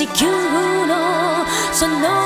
地球のその